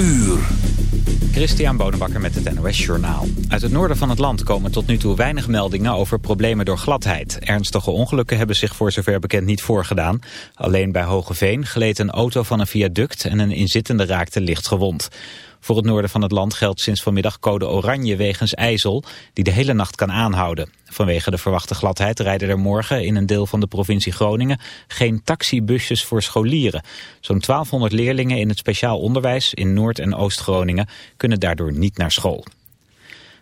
uur. Christian Bonenbakker met het NOS Journaal. Uit het noorden van het land komen tot nu toe weinig meldingen over problemen door gladheid. Ernstige ongelukken hebben zich voor zover bekend niet voorgedaan. Alleen bij Hogeveen gleed een auto van een viaduct en een inzittende raakte licht gewond. Voor het noorden van het land geldt sinds vanmiddag code oranje wegens ijzel, die de hele nacht kan aanhouden. Vanwege de verwachte gladheid rijden er morgen in een deel van de provincie Groningen geen taxibusjes voor scholieren. Zo'n 1200 leerlingen in het speciaal onderwijs in Noord- en Oost-Groningen kunnen daardoor niet naar school.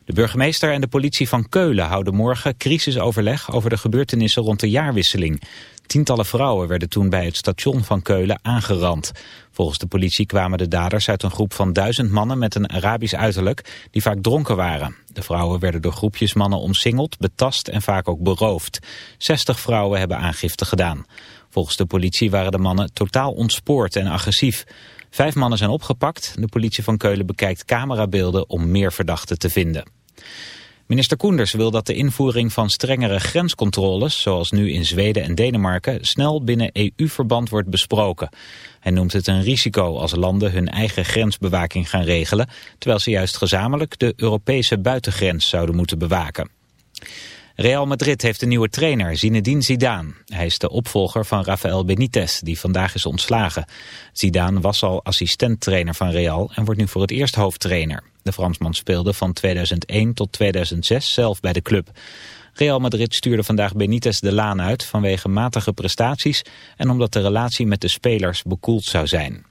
De burgemeester en de politie van Keulen houden morgen crisisoverleg over de gebeurtenissen rond de jaarwisseling. Tientallen vrouwen werden toen bij het station van Keulen aangerand. Volgens de politie kwamen de daders uit een groep van duizend mannen met een Arabisch uiterlijk die vaak dronken waren. De vrouwen werden door groepjes mannen omsingeld, betast en vaak ook beroofd. 60 vrouwen hebben aangifte gedaan. Volgens de politie waren de mannen totaal ontspoord en agressief. Vijf mannen zijn opgepakt. De politie van Keulen bekijkt camerabeelden om meer verdachten te vinden. Minister Koenders wil dat de invoering van strengere grenscontroles, zoals nu in Zweden en Denemarken, snel binnen EU-verband wordt besproken. Hij noemt het een risico als landen hun eigen grensbewaking gaan regelen, terwijl ze juist gezamenlijk de Europese buitengrens zouden moeten bewaken. Real Madrid heeft een nieuwe trainer, Zinedine Zidane. Hij is de opvolger van Rafael Benitez, die vandaag is ontslagen. Zidane was al assistenttrainer van Real en wordt nu voor het eerst hoofdtrainer. De Fransman speelde van 2001 tot 2006 zelf bij de club. Real Madrid stuurde vandaag Benitez de laan uit vanwege matige prestaties en omdat de relatie met de spelers bekoeld zou zijn.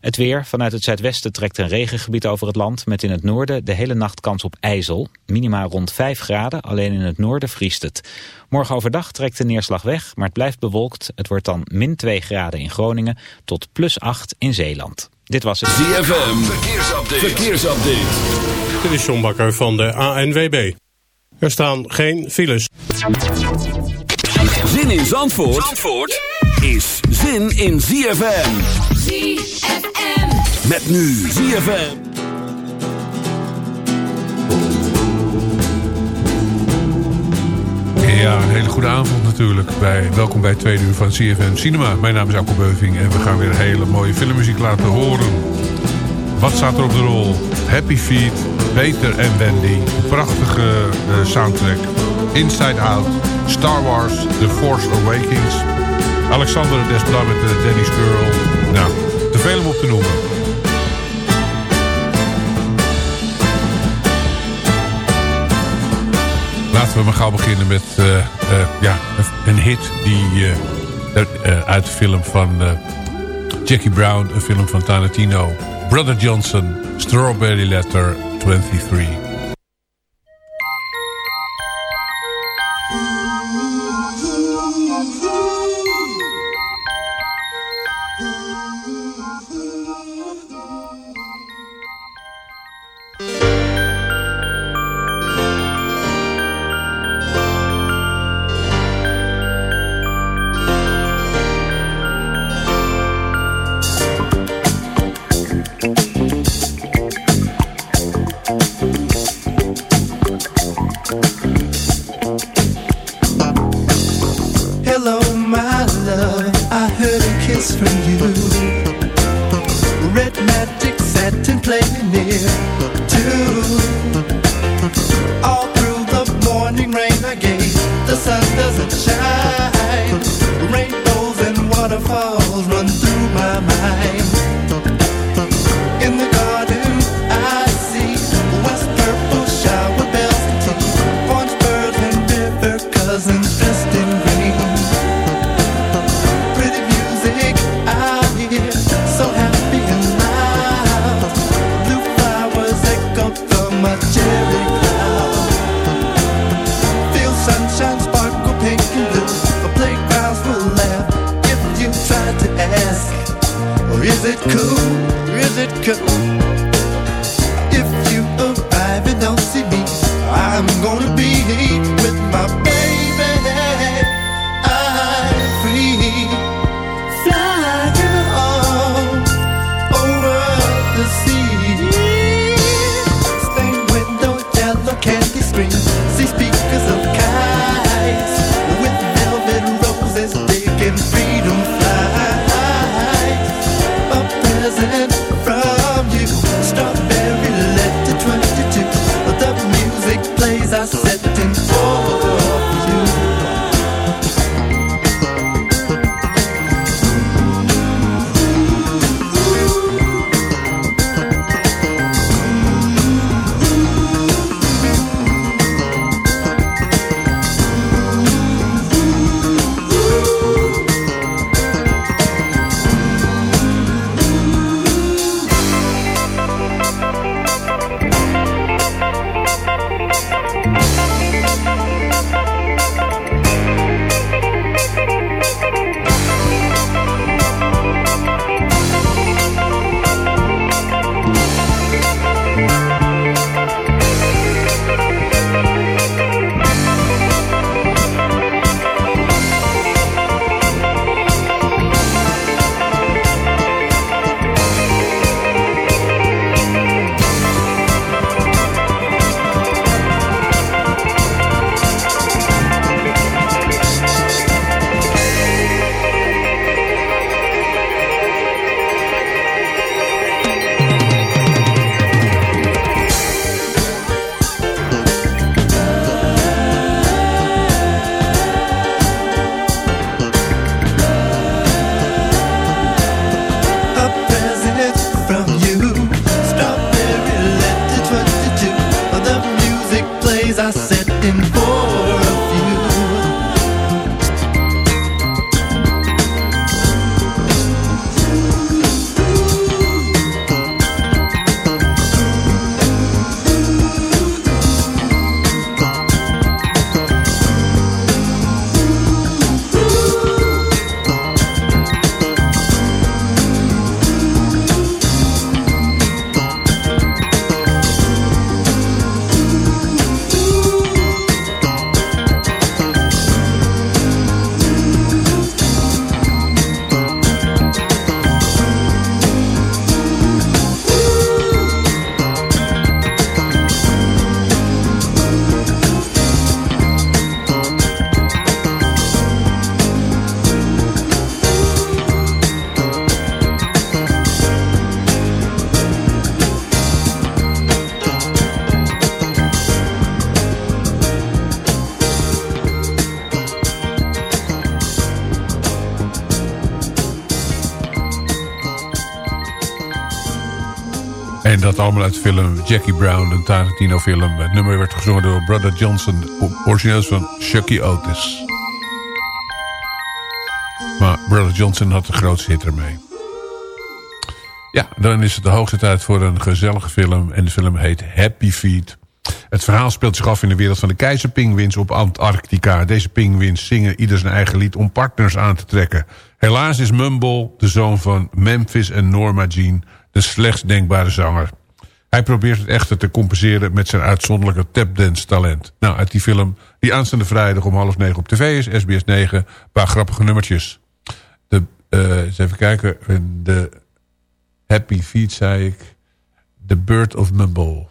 Het weer. Vanuit het zuidwesten trekt een regengebied over het land... met in het noorden de hele nacht kans op ijzel. Minima rond 5 graden, alleen in het noorden vriest het. Morgen overdag trekt de neerslag weg, maar het blijft bewolkt. Het wordt dan min 2 graden in Groningen tot plus 8 in Zeeland. Dit was het ZFM. Verkeersupdate. Verkeersupdate. Dit is John Bakker van de ANWB. Er staan geen files. Zin in Zandvoort, Zandvoort? Is zin in ZFM. ZFM. Met nu ZFM. Ja, een hele goede avond natuurlijk. Bij, welkom bij het tweede uur van CFM Cinema. Mijn naam is Alko Beuving en we gaan weer hele mooie filmmuziek laten horen. Wat staat er op de rol? Happy Feet, Peter en Wendy. Een prachtige uh, soundtrack. Inside Out, Star Wars, The Force Awakens. Alexander Desplat met de Danny's Girl. Nou, te veel om op te noemen. Laten we maar gauw beginnen met uh, uh, ja, een hit die uit de film van Jackie Brown, een film van Tarantino. Brother Johnson, Strawberry Letter 23. set and play. Dat allemaal uit film Jackie Brown, een Tarantino film. Het nummer werd gezongen door Brother Johnson, origineels van Chucky Otis. Maar Brother Johnson had de grootste hit ermee. Ja, dan is het de hoogste tijd voor een gezellige film. En de film heet Happy Feet. Het verhaal speelt zich af in de wereld van de keizerpingwins op Antarctica. Deze pingwins zingen ieder zijn eigen lied om partners aan te trekken. Helaas is Mumble, de zoon van Memphis en Norma Jean, de slechts denkbare zanger. Hij probeert het echter te compenseren met zijn uitzonderlijke tapdance talent. Nou, uit die film, die aanstaande vrijdag om half negen op tv is, SBS 9, een paar grappige nummertjes. De, uh, eens even kijken, de Happy Feet zei ik, The Bird of Mumble.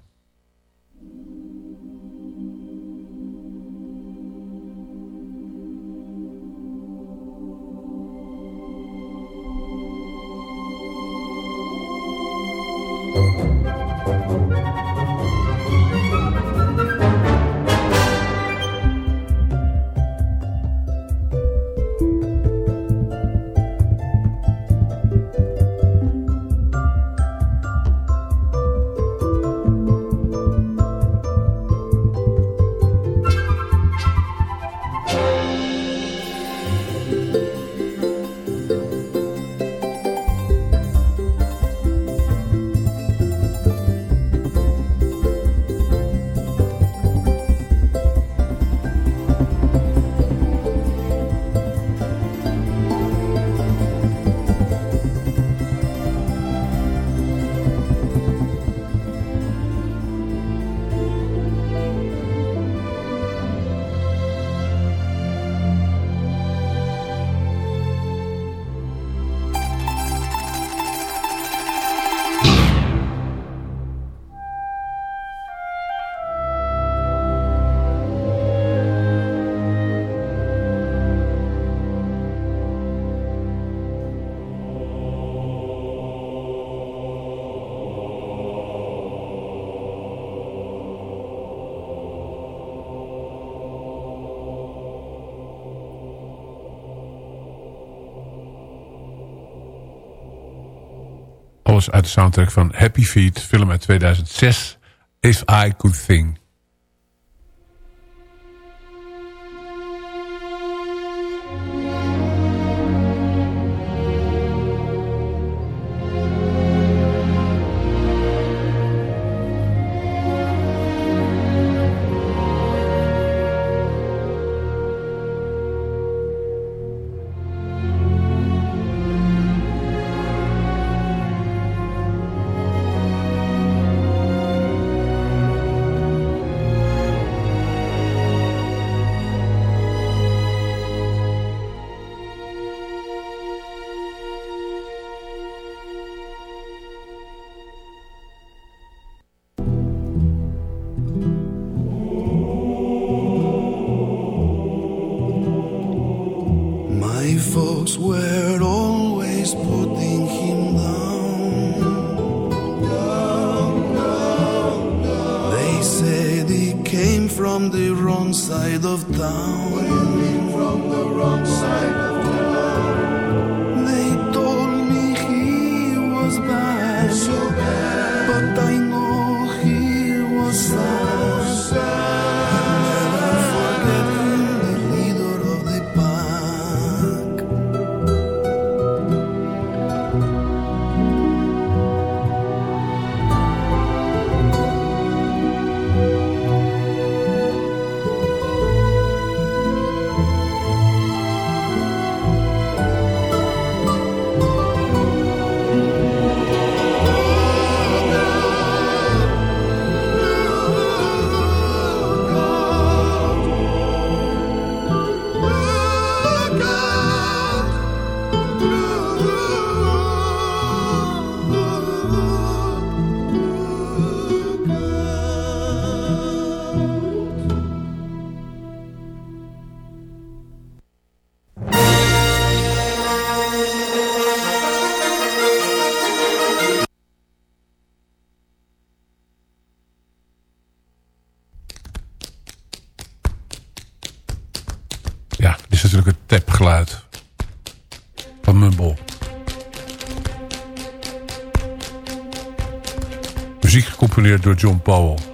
Uit de soundtrack van Happy Feet, film uit 2006, If I Could Think. from the wrong side of town. Door John Powell.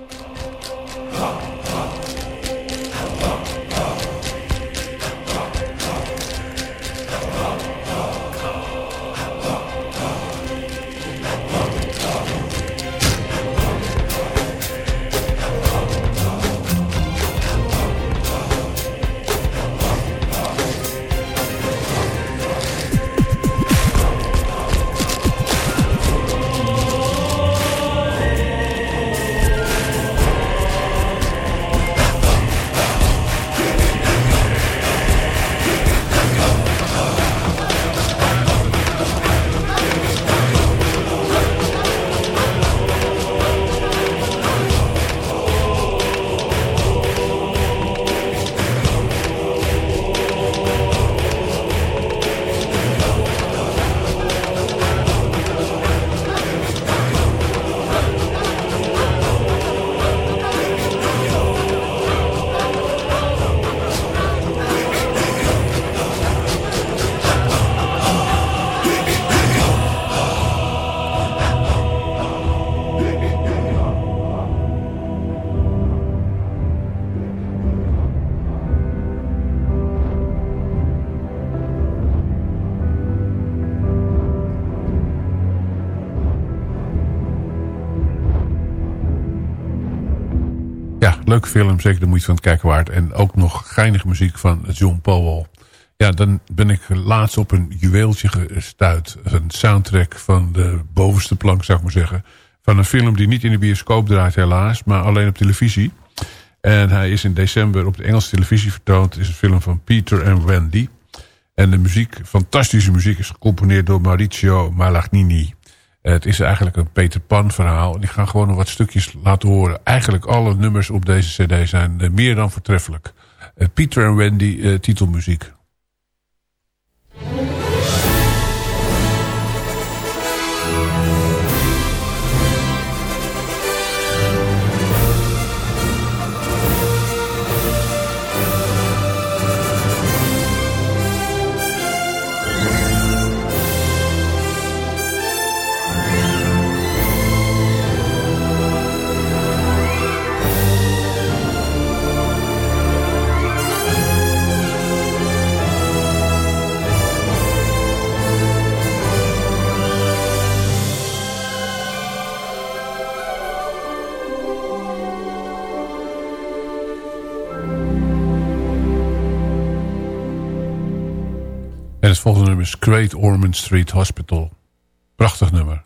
Leuke film, zeker de moeite van het kijken waard. En ook nog geinige muziek van John Powell. Ja, dan ben ik laatst op een juweeltje gestuurd. Een soundtrack van de bovenste plank, zou ik maar zeggen. Van een film die niet in de bioscoop draait helaas, maar alleen op televisie. En hij is in december op de Engelse televisie vertoond. Het is een film van Peter en Wendy. En de muziek, fantastische muziek, is gecomponeerd door Mauricio Malagnini. Het is eigenlijk een Peter Pan verhaal. En ik ga gewoon nog wat stukjes laten horen. Eigenlijk alle nummers op deze cd zijn eh, meer dan voortreffelijk. Uh, Peter en Wendy uh, titelmuziek. Volgende nummer is Great Ormond Street Hospital. Prachtig nummer.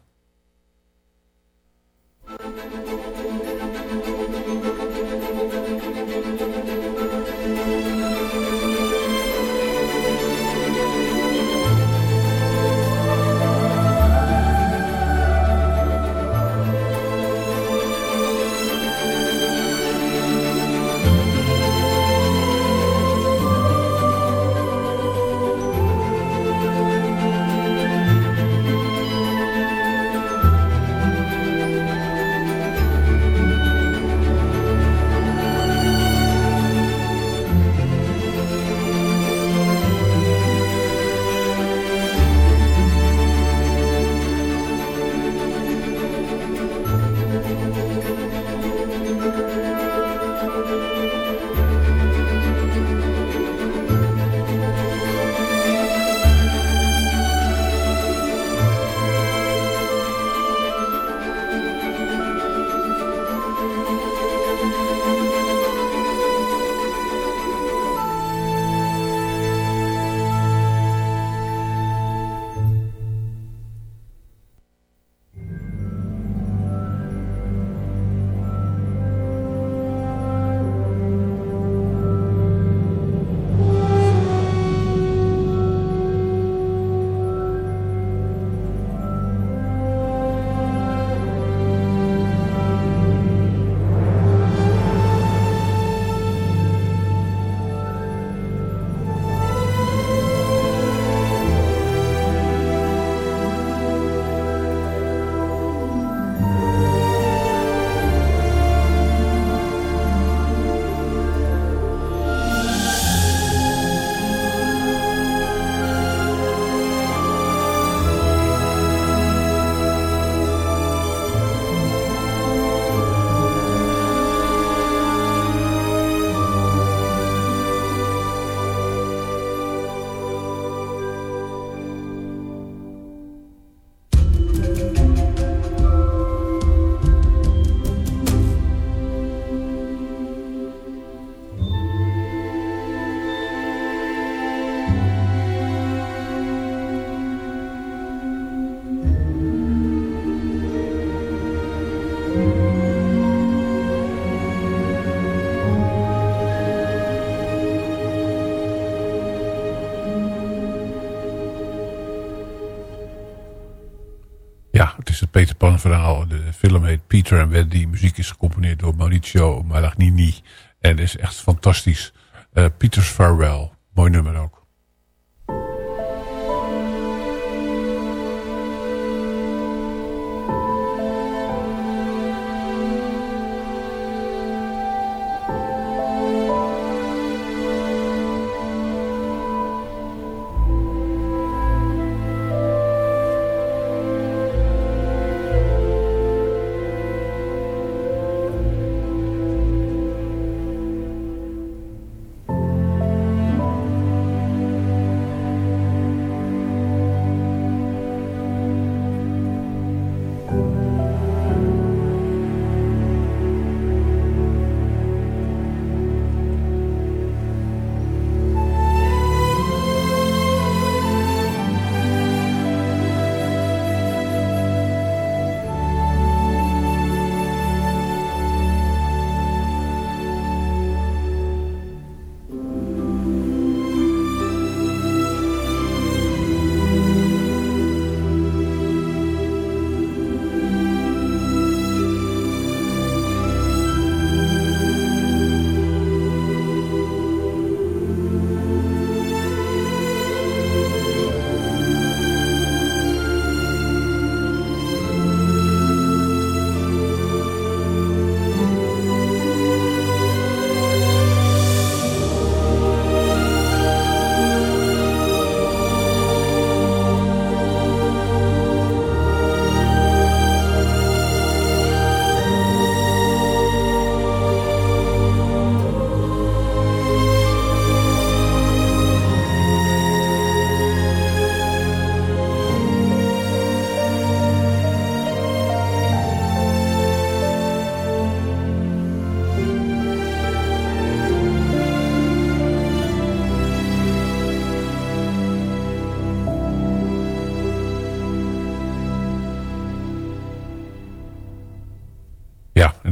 Peter Pan verhaal. De film heet Peter en Wendy. Muziek is gecomponeerd door Mauricio Malagnini. En is echt fantastisch. Uh, Peter's Farewell. Mooi nummer ook.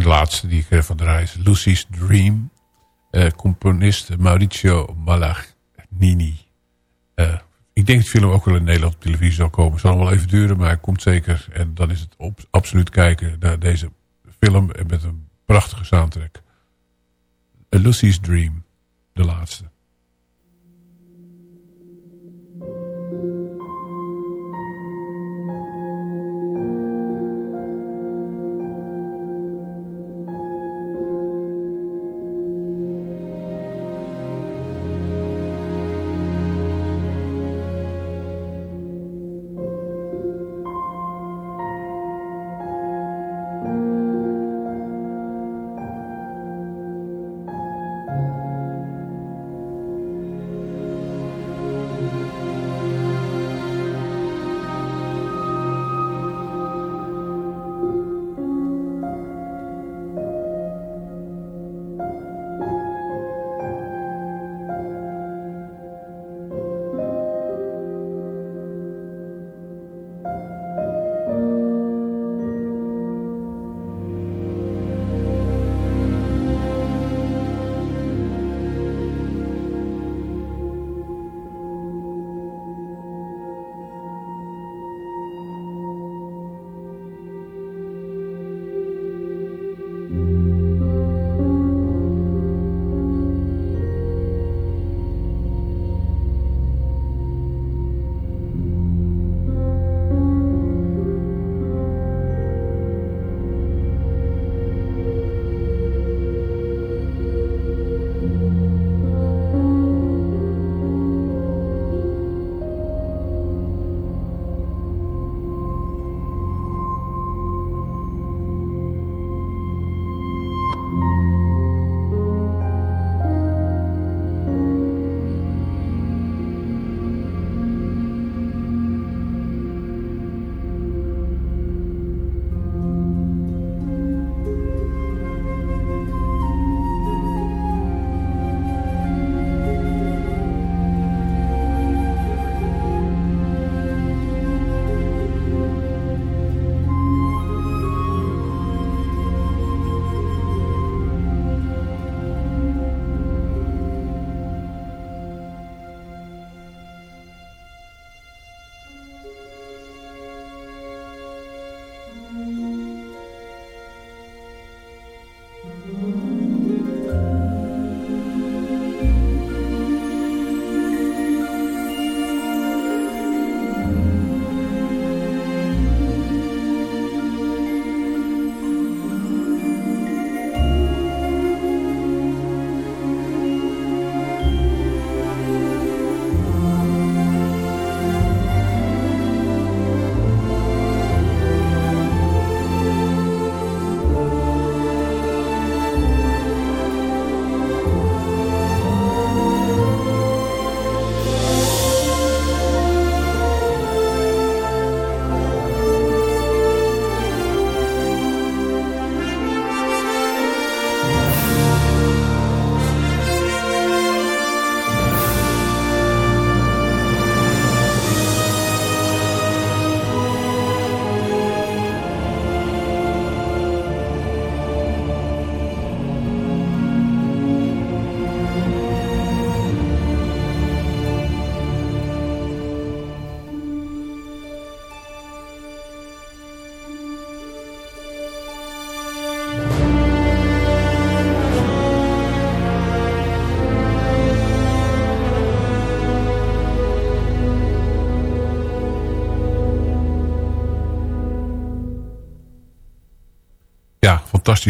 Laatste die ik ervan draai is Lucy's Dream. Uh, componist Mauricio Malagnini. Uh, ik denk dat de film ook wel in Nederland op televisie zal komen. Zal wel even duren, maar komt zeker. En dan is het op, absoluut kijken naar deze film met een prachtige soundtrack. A Lucy's Dream, de laatste.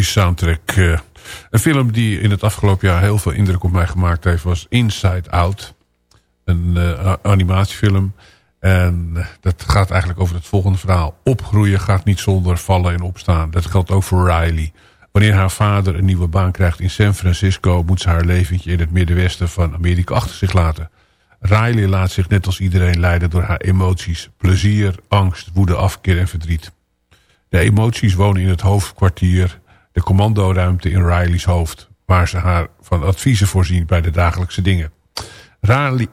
Fantastische soundtrack. Uh, een film die in het afgelopen jaar heel veel indruk op mij gemaakt heeft... was Inside Out. Een uh, animatiefilm. En dat gaat eigenlijk over het volgende verhaal. Opgroeien gaat niet zonder vallen en opstaan. Dat geldt ook voor Riley. Wanneer haar vader een nieuwe baan krijgt in San Francisco... moet ze haar leventje in het middenwesten van Amerika achter zich laten. Riley laat zich net als iedereen leiden door haar emoties. Plezier, angst, woede, afkeer en verdriet. De emoties wonen in het hoofdkwartier, de commandoruimte in Riley's hoofd... waar ze haar van adviezen voorzien bij de dagelijkse dingen.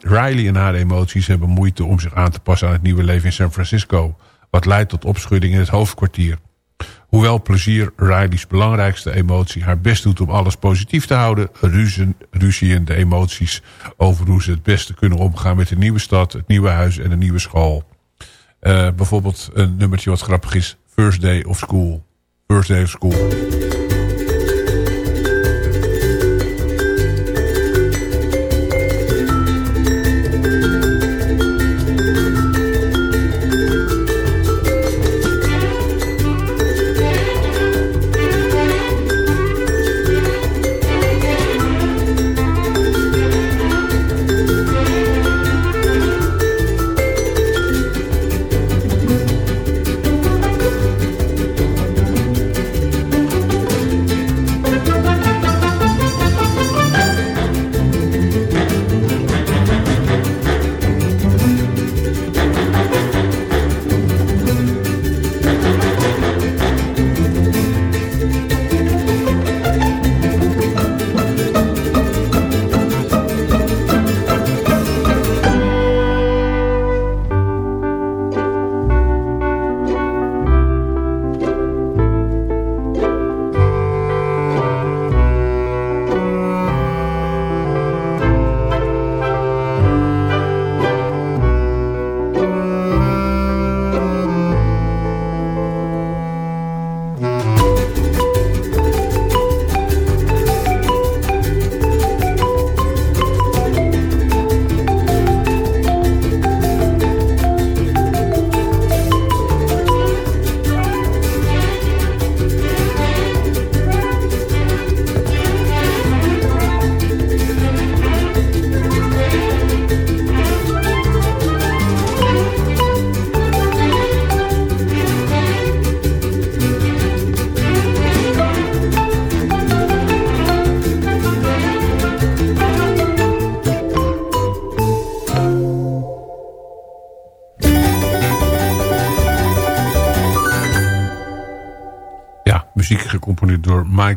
Riley, en haar emoties hebben moeite om zich aan te passen aan het nieuwe leven in San Francisco... wat leidt tot opschudding in het hoofdkwartier. Hoewel plezier Riley's belangrijkste emotie haar best doet om alles positief te houden... ruzien de emoties over hoe ze het beste kunnen omgaan met de nieuwe stad, het nieuwe huis en de nieuwe school. Uh, bijvoorbeeld een nummertje wat grappig is, First Day of School. First Day of School.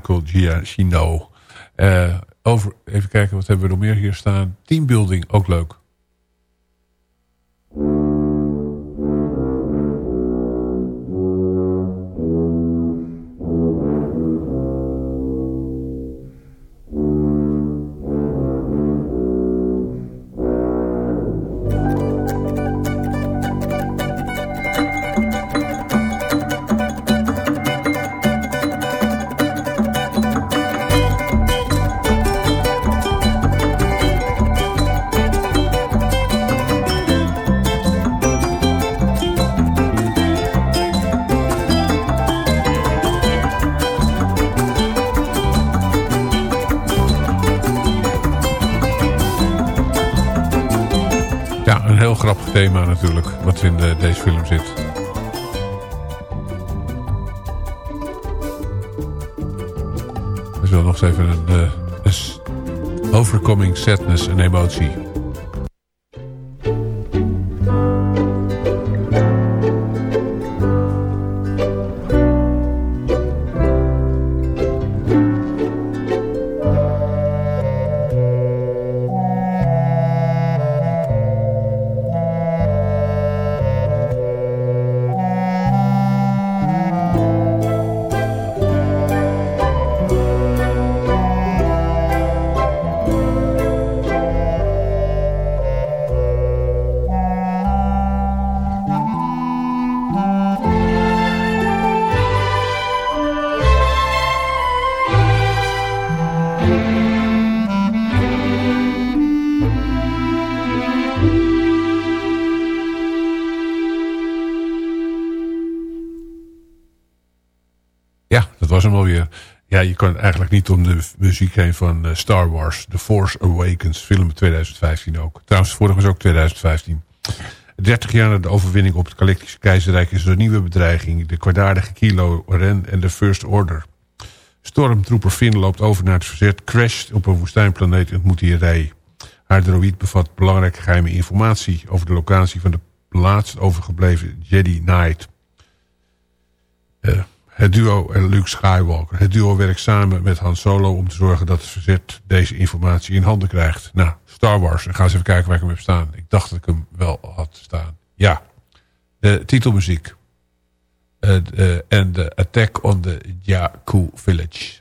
Michael Giacchino. Uh, over, even kijken, wat hebben we nog meer hier staan? Teambuilding, ook leuk. Emotie. Ja, je kan eigenlijk niet om de muziek heen van uh, Star Wars. The Force Awakens, film 2015 ook. Trouwens, vorig was ook 2015. 30 jaar na de overwinning op het Galactische Keizerrijk... is er een nieuwe bedreiging. De kwaadaardige Kilo Ren en de First Order. Stormtrooper Finn loopt over naar het verzet... crasht op een woestijnplaneet en ontmoet hier Rey. Haar droïd bevat belangrijke geheime informatie... over de locatie van de laatst overgebleven Jedi Knight... Uh, het duo en Luke Skywalker. Het duo werkt samen met Han Solo om te zorgen dat het verzet deze informatie in handen krijgt. Nou, Star Wars. En ga eens even kijken waar ik hem heb staan. Ik dacht dat ik hem wel had staan. Ja, de titelmuziek. En uh, uh, de Attack on the Jakku Village.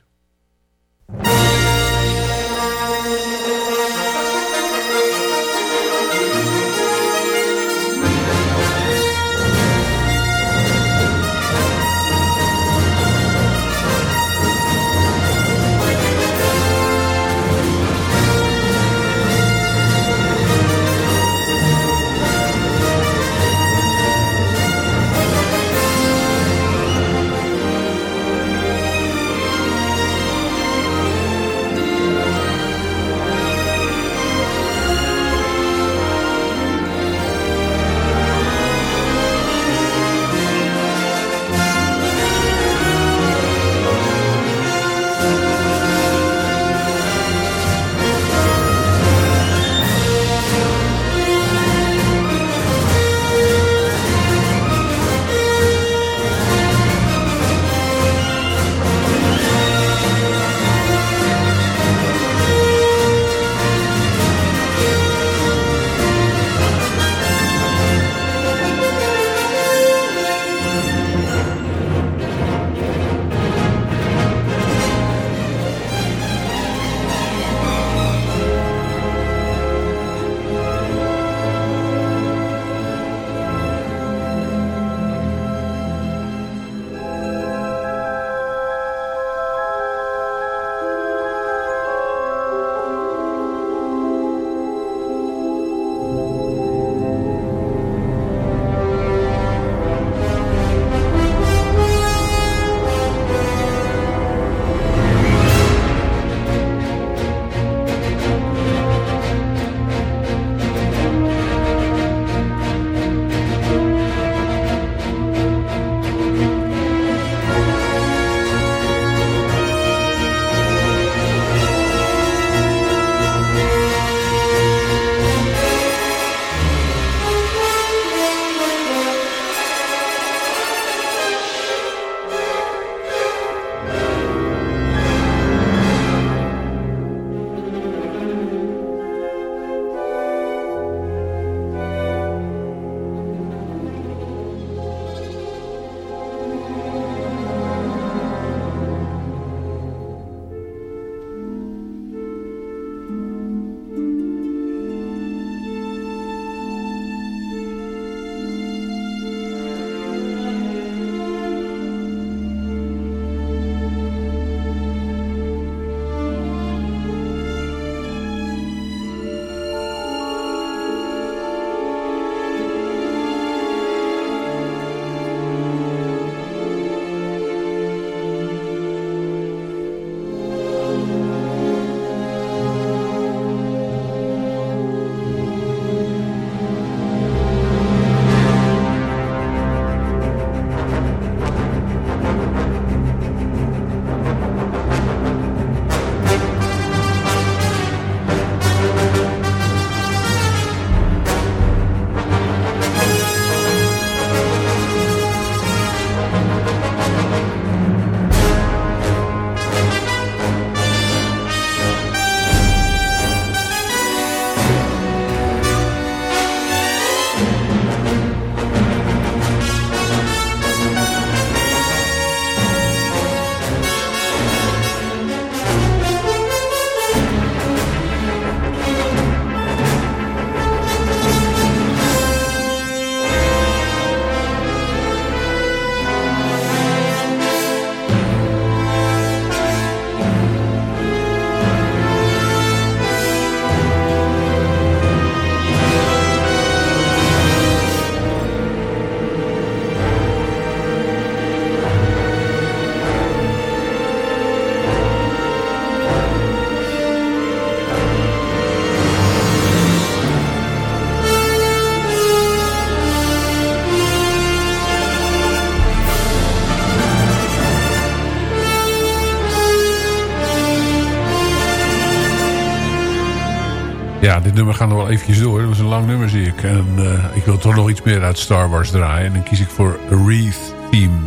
Dit nummer gaat nog wel eventjes door. Dat was een lang nummer, zie ik. En uh, ik wil toch nog iets meer uit Star Wars draaien. En dan kies ik voor Wreath Theme.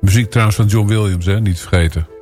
Muziek trouwens van John Williams, hè? niet vergeten.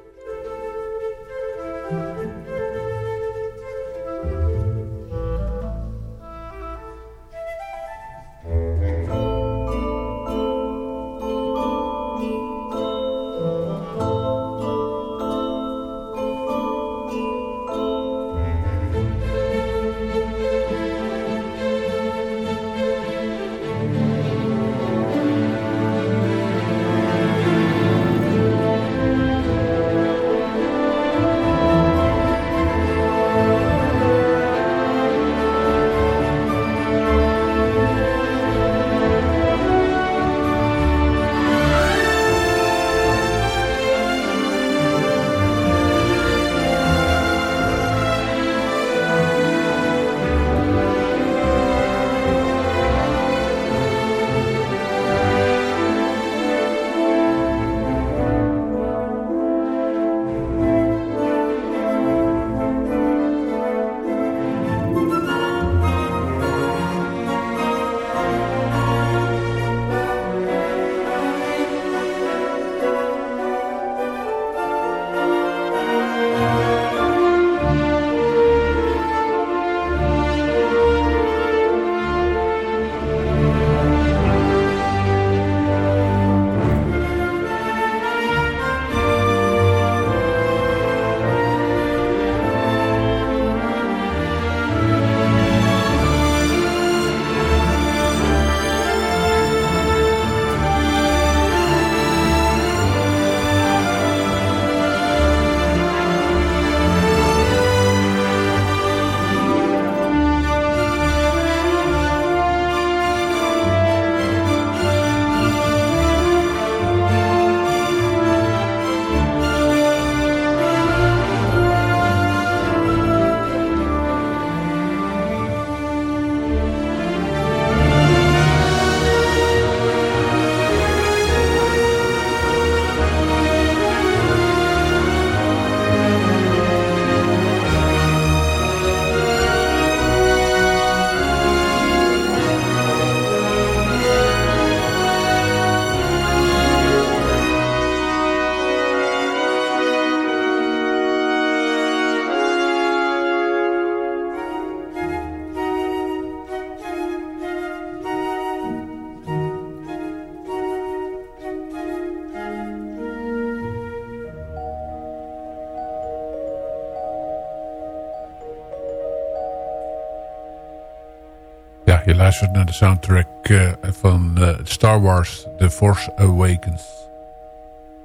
Je luistert naar de soundtrack uh, van uh, Star Wars The Force Awakens.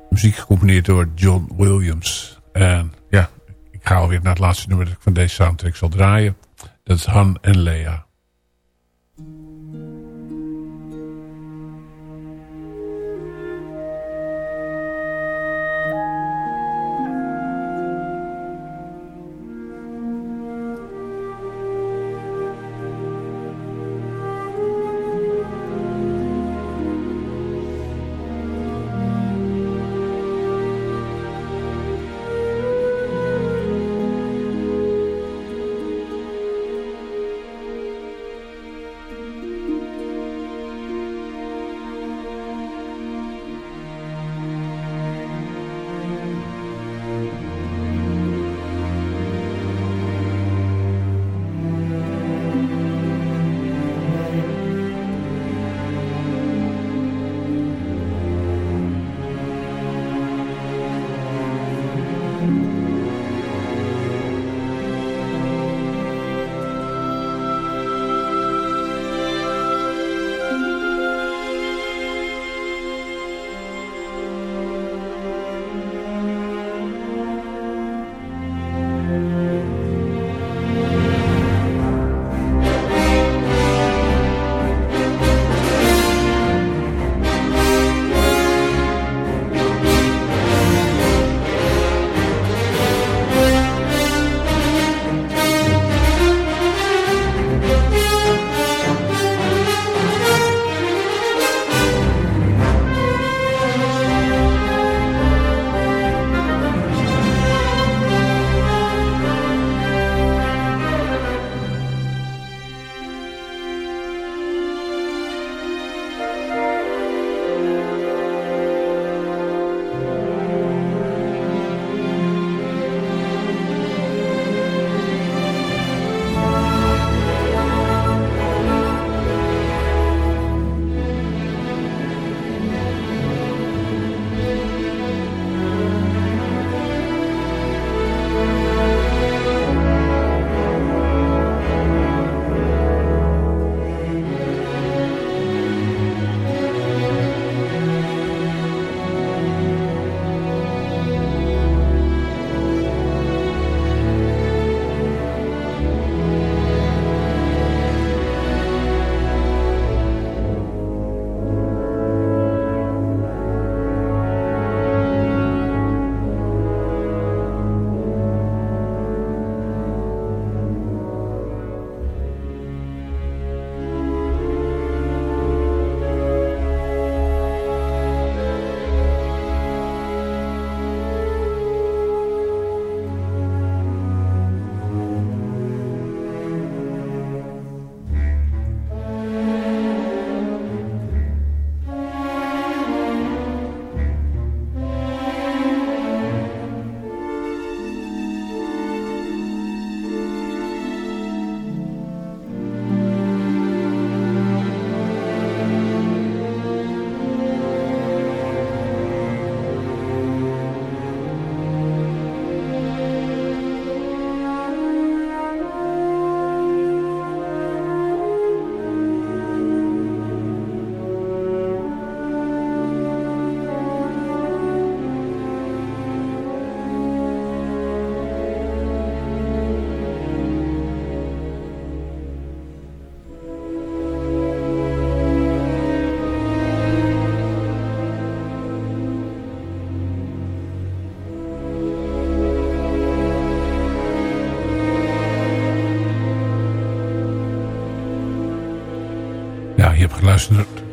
Muziek gecomponeerd door John Williams. En ja, ik ga alweer naar het laatste nummer dat ik van deze soundtrack zal draaien. Dat is Han en Leia.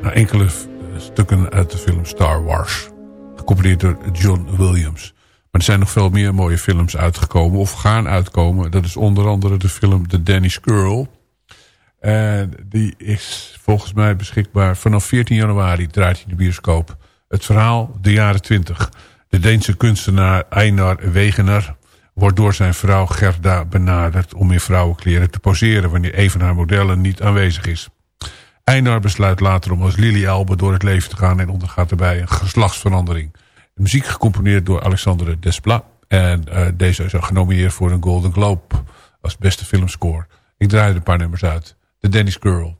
Naar enkele stukken uit de film Star Wars. Gecomponeerd door John Williams. Maar er zijn nog veel meer mooie films uitgekomen. Of gaan uitkomen. Dat is onder andere de film The Danish Girl. En die is volgens mij beschikbaar vanaf 14 januari. Draait in de bioscoop. Het verhaal de jaren 20. De Deense kunstenaar Einar Wegener wordt door zijn vrouw Gerda benaderd om in vrouwenkleren te poseren wanneer een van haar modellen niet aanwezig is. Einar besluit later om als Lily Albe door het leven te gaan en ondergaat daarbij een geslachtsverandering. De muziek gecomponeerd door Alexandre Desplat en uh, deze is genomineerd voor een Golden Globe als beste filmscore. Ik draai er een paar nummers uit. The Dennis Girl.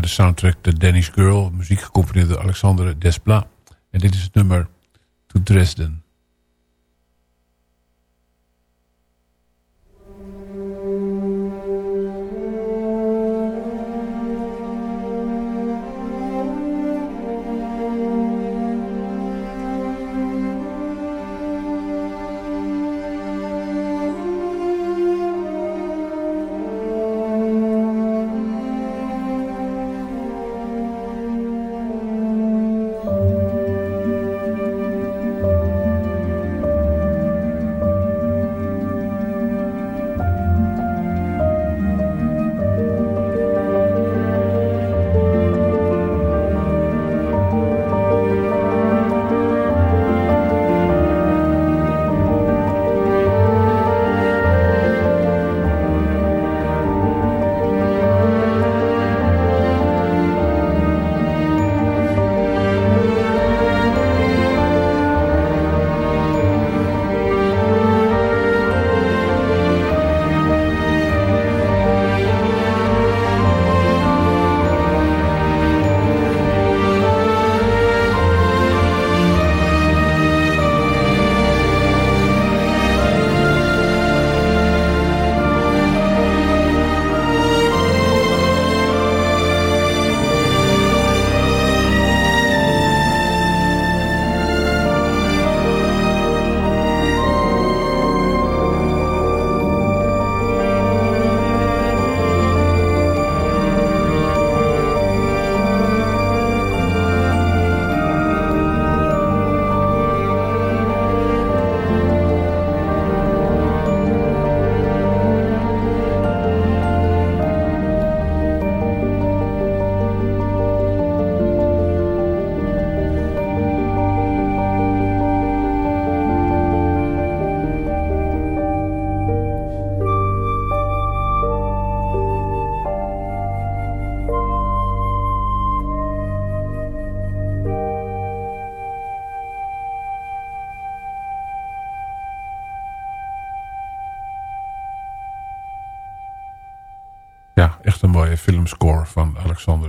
De soundtrack The Danish Girl. Muziek gecomponeerd door Alexandre Desplat. En dit is het nummer To Dresden.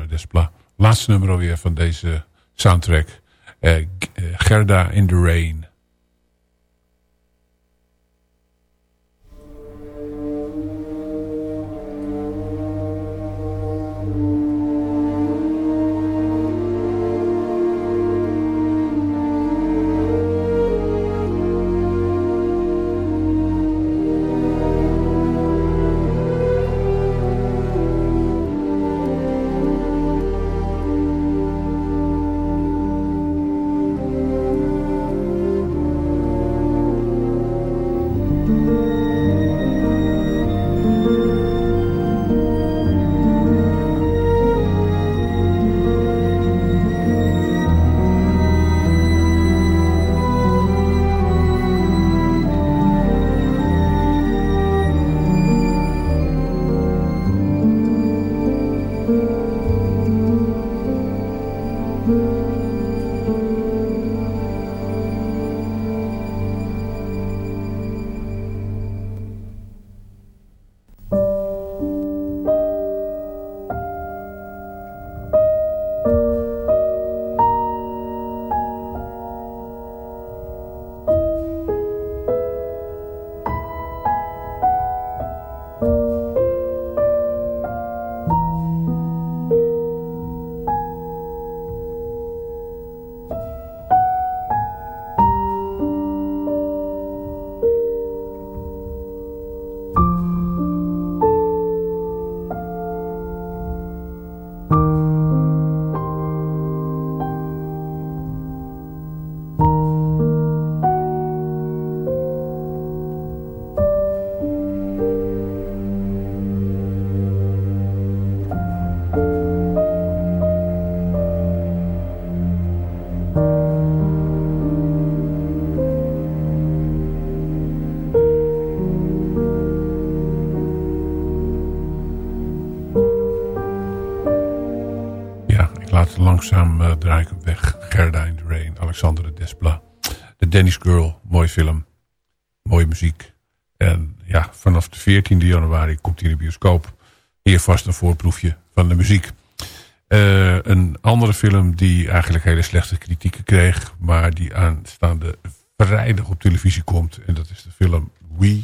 Desplat. Laatste nummer alweer van deze soundtrack. Uh, Gerda in the Rain. Film. Mooie muziek. En ja, vanaf de 14e januari komt hij in de bioscoop. Hier vast een voorproefje van de muziek. Uh, een andere film die eigenlijk hele slechte kritieken kreeg. Maar die aanstaande vrijdag op televisie komt. En dat is de film We.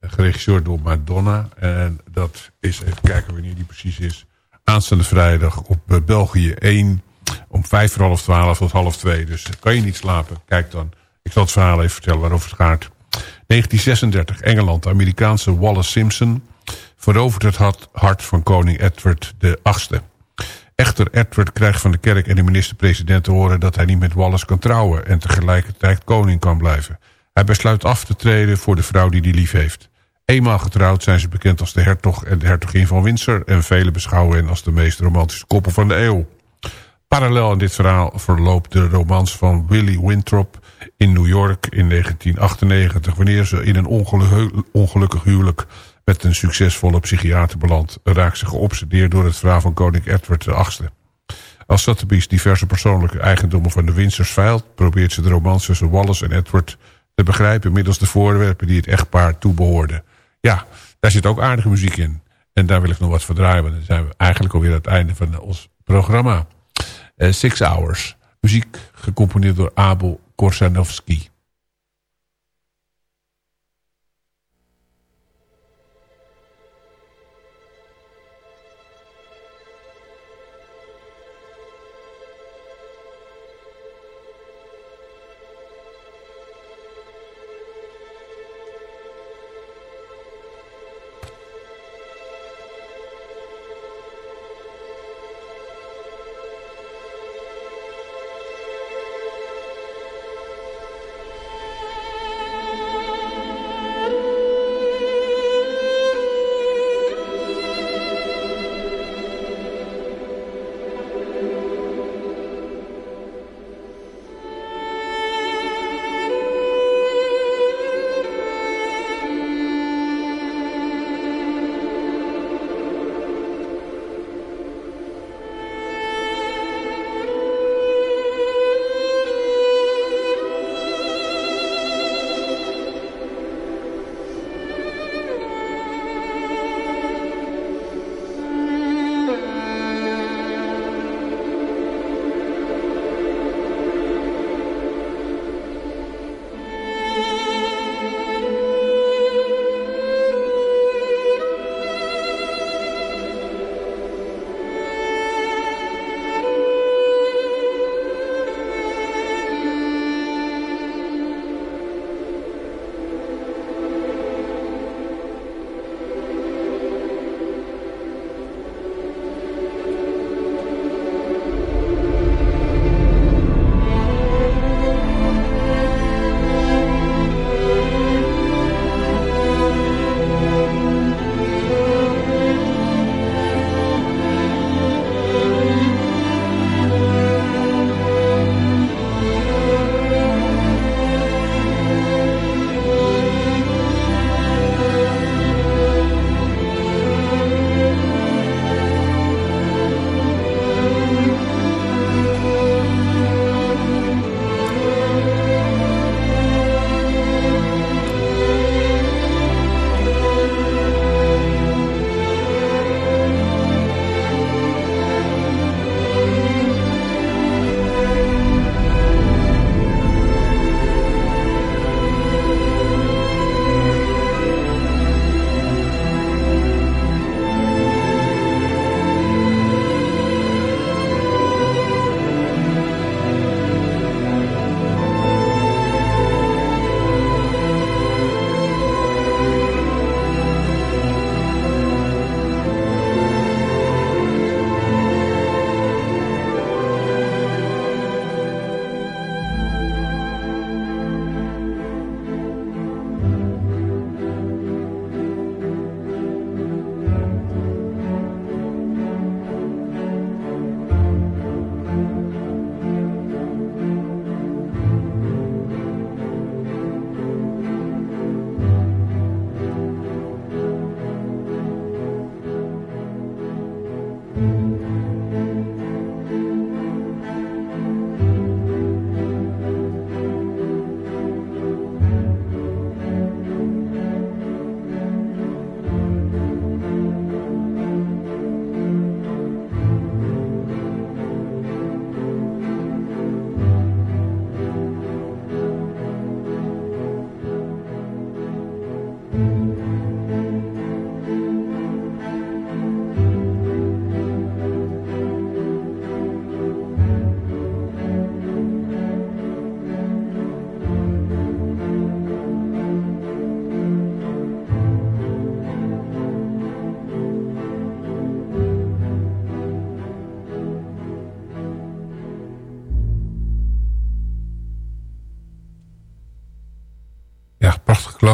Geregisseerd door Madonna. En dat is, even kijken wanneer die precies is aanstaande vrijdag op eh, België 1 om vijf voor half twaalf tot half twee. Dus kan je niet slapen, kijk dan. Ik zal het verhaal even vertellen waarover het gaat. 1936, Engeland. De Amerikaanse Wallace Simpson verovert het hart van koning Edward VIII. Echter, Edward krijgt van de kerk en de minister-president te horen... dat hij niet met Wallace kan trouwen en tegelijkertijd koning kan blijven. Hij besluit af te treden voor de vrouw die hij lief heeft. Eenmaal getrouwd zijn ze bekend als de hertog en de hertogin van Windsor... en velen beschouwen hen als de meest romantische koppel van de eeuw. Parallel aan dit verhaal verloopt de romans van Willie Winthrop in New York in 1998... wanneer ze in een ongelukkig huwelijk met een succesvolle psychiater belandt... raakt ze geobsedeerd door het verhaal van koning Edward VIII. Als Sotheby's diverse persoonlijke eigendommen van de Windsors veilt... probeert ze de romans tussen Wallace en Edward te begrijpen... middels de voorwerpen die het echtpaar toebehoorden... Ja, daar zit ook aardige muziek in. En daar wil ik nog wat voor draaien. Want dan zijn we eigenlijk alweer aan het einde van ons programma. Uh, Six Hours. Muziek gecomponeerd door Abel Korsanovski.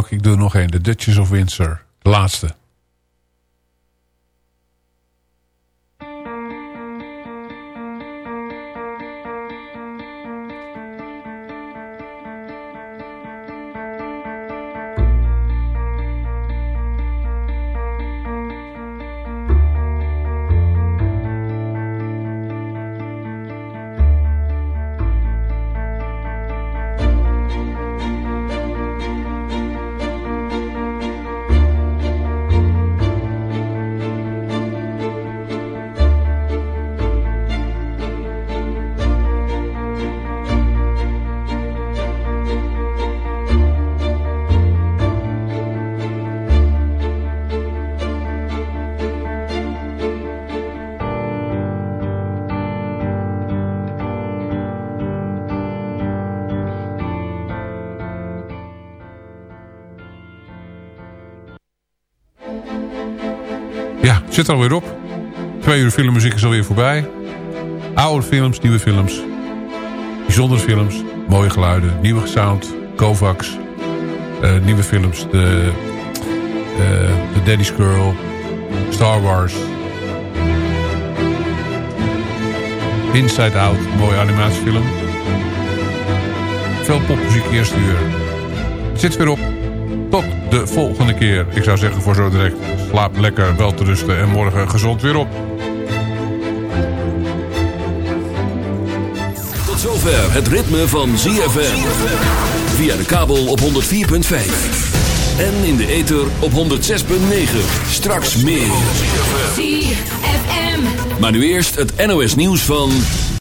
Klank. Ik doe nog één. The Duchess of Windsor. De laatste. Zit er alweer op. Twee uur filmmuziek is alweer voorbij. Oude films, nieuwe films. Bijzondere films, mooie geluiden, nieuwe sound, Kovacs. Uh, nieuwe films, de, uh, Daddy's Girl, Star Wars. Inside Out, mooie animatiefilm. Veel popmuziek eerste uur. Het zit weer op. De volgende keer. Ik zou zeggen voor zo direct. Slaap lekker, wel te rusten en morgen gezond weer op. Tot zover het ritme van ZFM. Via de kabel op 104.5. En in de ether op 106.9. Straks meer. ZFM. Maar nu eerst het NOS nieuws van...